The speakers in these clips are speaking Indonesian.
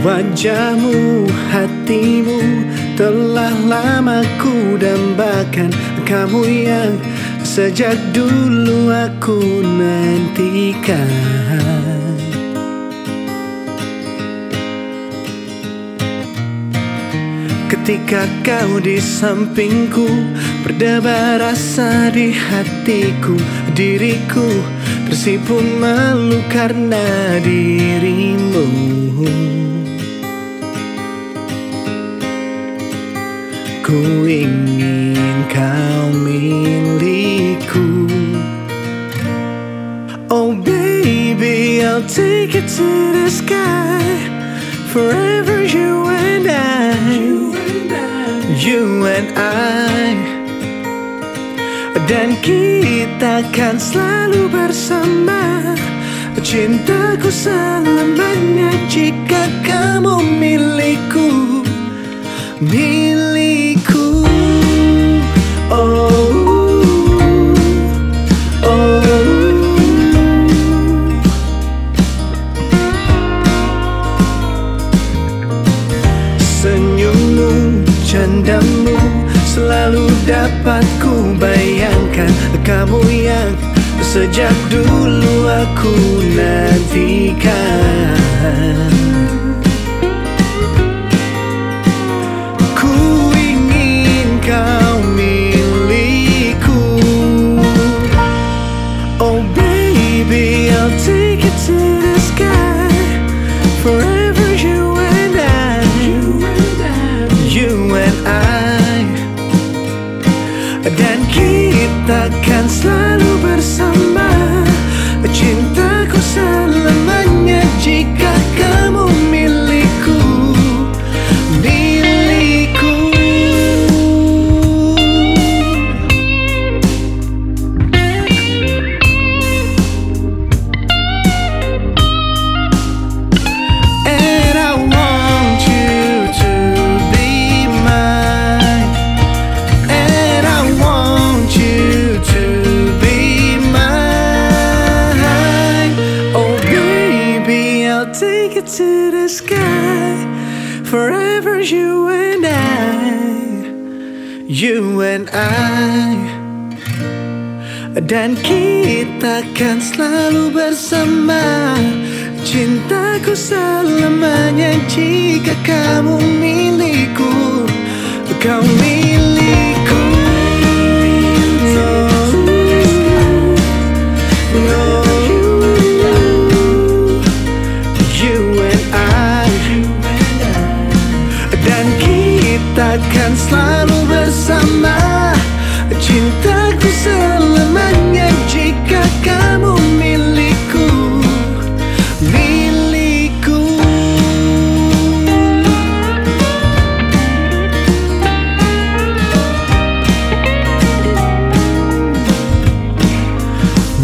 Wajahmu, hatimu telah lama ku dambakan. Kamu yang sejak dulu aku nantikan. Ketika kau di sampingku Berdebar rasa di hatiku. Diriku tersipu malu karena dirimu Ku ingin kau milikku Oh baby, I'll take it to the sky. Forever you and I. You and I. Dan kita kan selalu bersama. Cintaku selamanya jika kamu milikku Milikku. Oh Oh. Senyummu, candamu Selalu dapat ku bayangkan. Kamu yang sejak dulu aku nantikan take it to the sky. Forever you and I. You and I. Dan kita kan selalu bersama. Cintaku selamanya jika kamu milikku takkan selalu bersama. Cintaku selamanya jika kamu milikku Milikku.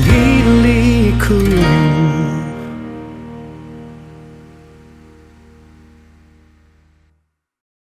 Milikku.